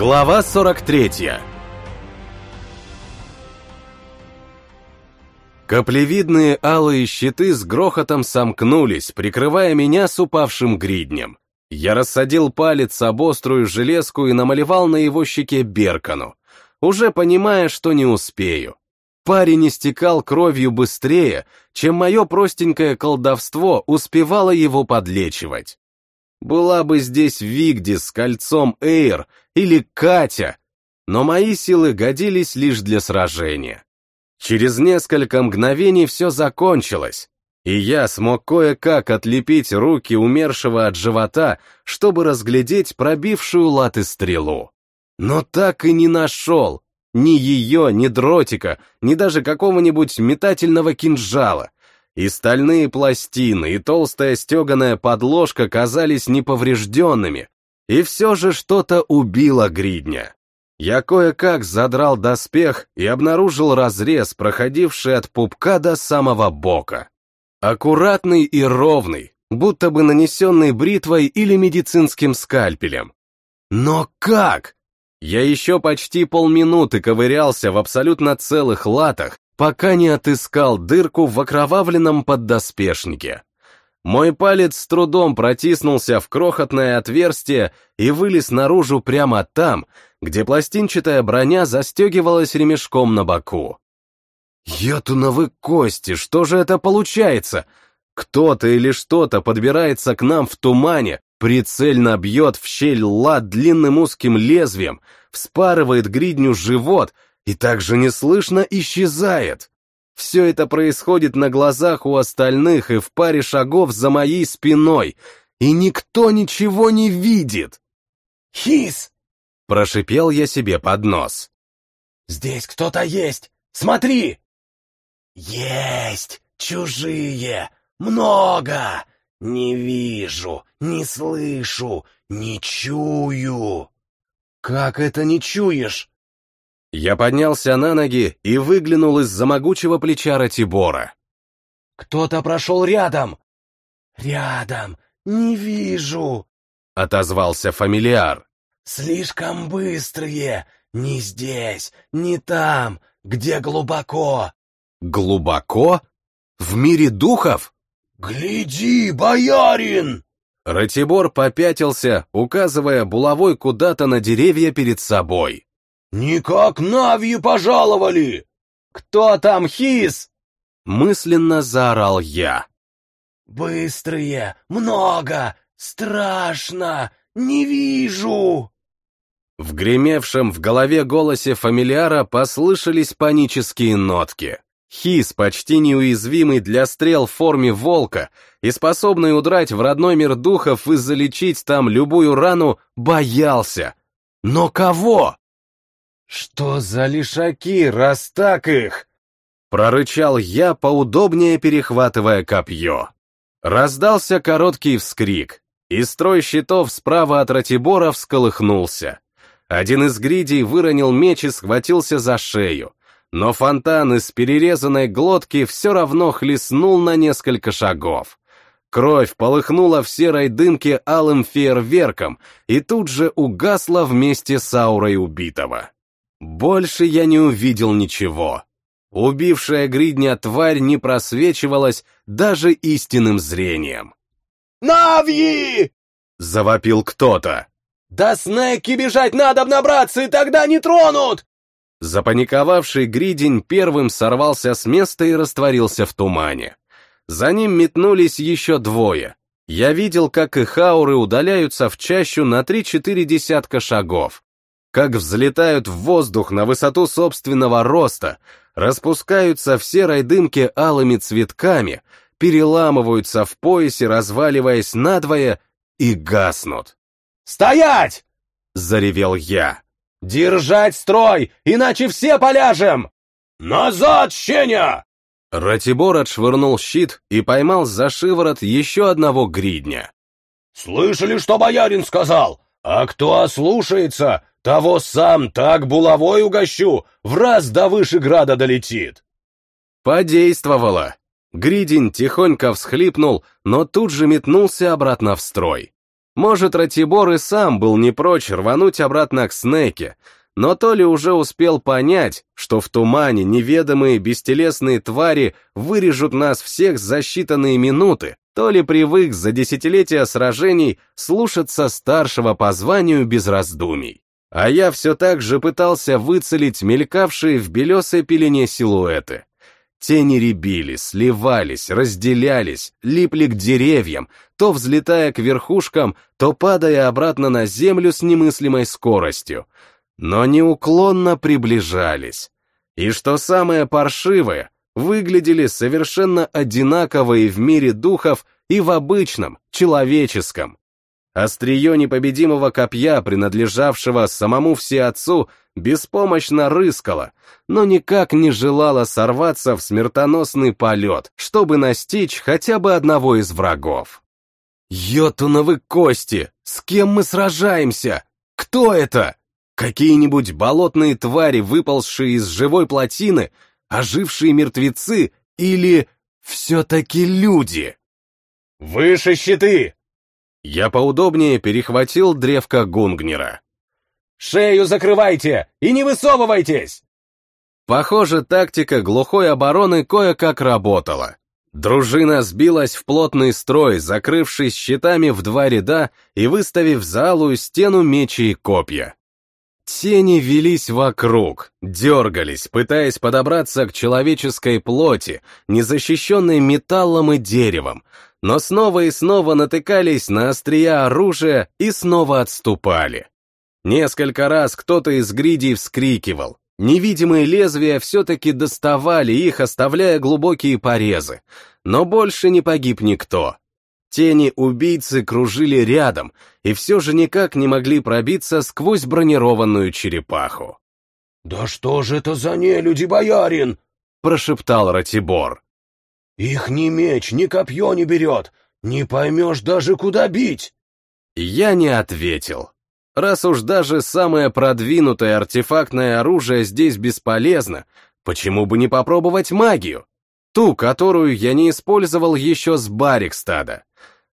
Глава 43 Каплевидные алые щиты с грохотом сомкнулись, прикрывая меня с упавшим гриднем. Я рассадил палец об острую железку и намалевал на его щеке беркану, уже понимая, что не успею. Парень истекал кровью быстрее, чем мое простенькое колдовство успевало его подлечивать. Была бы здесь Вигдис с кольцом Эйр или Катя, но мои силы годились лишь для сражения. Через несколько мгновений все закончилось, и я смог кое-как отлепить руки умершего от живота, чтобы разглядеть пробившую латы стрелу. Но так и не нашел ни ее, ни дротика, ни даже какого-нибудь метательного кинжала. И стальные пластины, и толстая стеганая подложка казались неповрежденными, и все же что-то убило гридня. Я кое-как задрал доспех и обнаружил разрез, проходивший от пупка до самого бока. Аккуратный и ровный, будто бы нанесенный бритвой или медицинским скальпелем. Но как? Я еще почти полминуты ковырялся в абсолютно целых латах, пока не отыскал дырку в окровавленном поддоспешнике. Мой палец с трудом протиснулся в крохотное отверстие и вылез наружу прямо там, где пластинчатая броня застегивалась ремешком на боку. Йотуновы кости, что же это получается? Кто-то или что-то подбирается к нам в тумане, прицельно бьет в щель лад длинным узким лезвием, вспарывает гридню живот и также неслышно исчезает. Все это происходит на глазах у остальных и в паре шагов за моей спиной, и никто ничего не видит. «Хис!» — прошипел я себе под нос. «Здесь кто-то есть! Смотри!» «Есть! Чужие! Много! Не вижу, не слышу, не чую!» «Как это не чуешь?» Я поднялся на ноги и выглянул из-за могучего плеча Ратибора. «Кто-то прошел рядом!» «Рядом! Не вижу!» — отозвался фамилиар. «Слишком быстрые! Не здесь, не там, где глубоко!» «Глубоко? В мире духов?» «Гляди, боярин!» Ратибор попятился, указывая булавой куда-то на деревья перед собой. «Никак Навьи пожаловали!» «Кто там, Хис?» Мысленно заорал я. «Быстрые, много, страшно, не вижу!» В гремевшем в голове голосе фамильяра послышались панические нотки. Хис, почти неуязвимый для стрел в форме волка и способный удрать в родной мир духов и залечить там любую рану, боялся. Но кого? «Что за лишаки, раз так их?» Прорычал я, поудобнее перехватывая копье. Раздался короткий вскрик, и строй щитов справа от Ратибора всколыхнулся. Один из гридей выронил меч и схватился за шею но фонтан из перерезанной глотки все равно хлестнул на несколько шагов. Кровь полыхнула в серой дымке алым фейерверком и тут же угасла вместе с аурой убитого. Больше я не увидел ничего. Убившая гридня тварь не просвечивалась даже истинным зрением. «Навьи!» — завопил кто-то. «Да снеки бежать надо набраться, и тогда не тронут!» Запаниковавший гридень первым сорвался с места и растворился в тумане. За ним метнулись еще двое. Я видел, как их ауры удаляются в чащу на три-четыре десятка шагов, как взлетают в воздух на высоту собственного роста, распускаются в серой дымке алыми цветками, переламываются в поясе, разваливаясь надвое, и гаснут. «Стоять!» — заревел я. «Держать строй, иначе все поляжем!» «Назад, щеня!» Ратибор отшвырнул щит и поймал за шиворот еще одного гридня. «Слышали, что боярин сказал? А кто ослушается, того сам так булавой угощу, в раз до Вышеграда долетит!» Подействовало. Гридень тихонько всхлипнул, но тут же метнулся обратно в строй. Может, Ратибор и сам был не прочь рвануть обратно к Снеке, но то ли уже успел понять, что в тумане неведомые бестелесные твари вырежут нас всех за считанные минуты, то ли привык за десятилетия сражений слушаться старшего по званию без раздумий. А я все так же пытался выцелить мелькавшие в белесой пелене силуэты. Тени рябили, сливались, разделялись, липли к деревьям, то взлетая к верхушкам, то падая обратно на землю с немыслимой скоростью, но неуклонно приближались. И что самое паршивое, выглядели совершенно одинаковые в мире духов и в обычном, человеческом. Острие непобедимого копья, принадлежавшего самому Всеотцу, беспомощно рыскало, но никак не желало сорваться в смертоносный полет, чтобы настичь хотя бы одного из врагов. «Йотуновы кости! С кем мы сражаемся? Кто это? Какие-нибудь болотные твари, выползшие из живой плотины, ожившие мертвецы или все-таки люди?» «Выше щиты!» Я поудобнее перехватил древко Гунгнера. «Шею закрывайте и не высовывайтесь!» Похоже, тактика глухой обороны кое-как работала. Дружина сбилась в плотный строй, закрывшись щитами в два ряда и выставив за алую стену мечи и копья. Тени велись вокруг, дергались, пытаясь подобраться к человеческой плоти, незащищенной металлом и деревом, но снова и снова натыкались на острия оружия и снова отступали. Несколько раз кто-то из гридей вскрикивал. Невидимые лезвия все-таки доставали их, оставляя глубокие порезы, но больше не погиб никто. Тени убийцы кружили рядом и все же никак не могли пробиться сквозь бронированную черепаху. «Да что же это за нелюди, боярин?» — прошептал Ратибор. Их ни меч, ни копье не берет, не поймешь даже, куда бить. Я не ответил. Раз уж даже самое продвинутое артефактное оружие здесь бесполезно, почему бы не попробовать магию? Ту, которую я не использовал еще с Барикстада.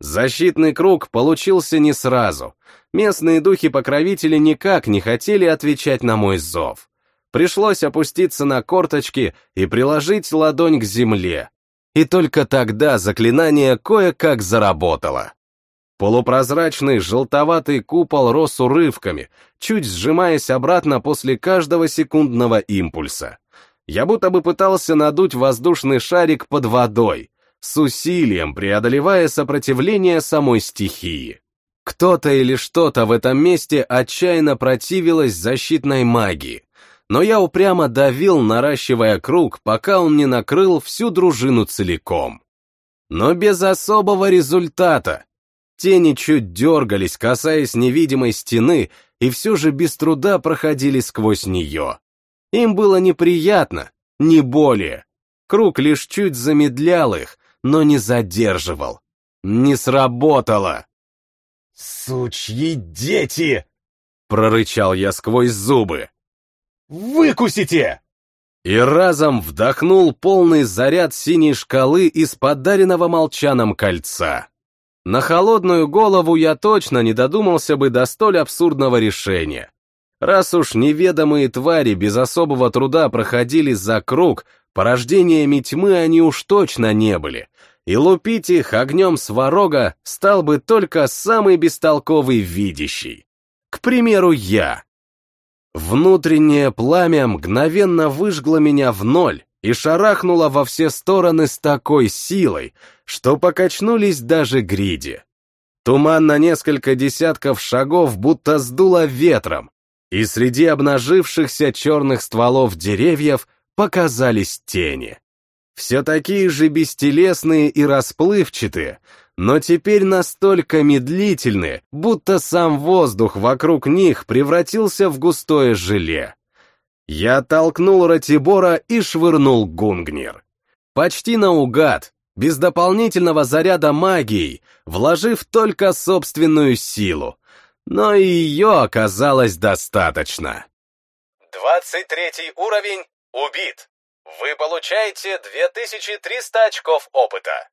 Защитный круг получился не сразу. Местные духи-покровители никак не хотели отвечать на мой зов. Пришлось опуститься на корточки и приложить ладонь к земле, и только тогда заклинание кое-как заработало. Полупрозрачный желтоватый купол рос урывками, чуть сжимаясь обратно после каждого секундного импульса. Я будто бы пытался надуть воздушный шарик под водой, с усилием преодолевая сопротивление самой стихии. Кто-то или что-то в этом месте отчаянно противилось защитной магии, но я упрямо давил, наращивая круг, пока он не накрыл всю дружину целиком. Но без особого результата. Тени чуть дергались, касаясь невидимой стены, и все же без труда проходили сквозь нее. Им было неприятно, не более. Круг лишь чуть замедлял их, но не задерживал. Не сработало. «Сучьи дети!» — прорычал я сквозь зубы. Выкусите!» И разом вдохнул полный заряд синей шкалы из подаренного молчаном кольца. На холодную голову я точно не додумался бы до столь абсурдного решения. Раз уж неведомые твари без особого труда проходили за круг, порождениями тьмы они уж точно не были, и лупить их огнем сварога стал бы только самый бестолковый видящий. К примеру, я. Внутреннее пламя мгновенно выжгло меня в ноль и шарахнуло во все стороны с такой силой, что покачнулись даже гриди. Туман на несколько десятков шагов будто сдуло ветром, и среди обнажившихся черных стволов деревьев показались тени. Все такие же бестелесные и расплывчатые, но теперь настолько медлительны, будто сам воздух вокруг них превратился в густое желе. Я оттолкнул Ратибора и швырнул Гунгнир. Почти наугад, без дополнительного заряда магии, вложив только собственную силу. Но и ее оказалось достаточно. Двадцать третий уровень убит. Вы получаете 2300 очков опыта.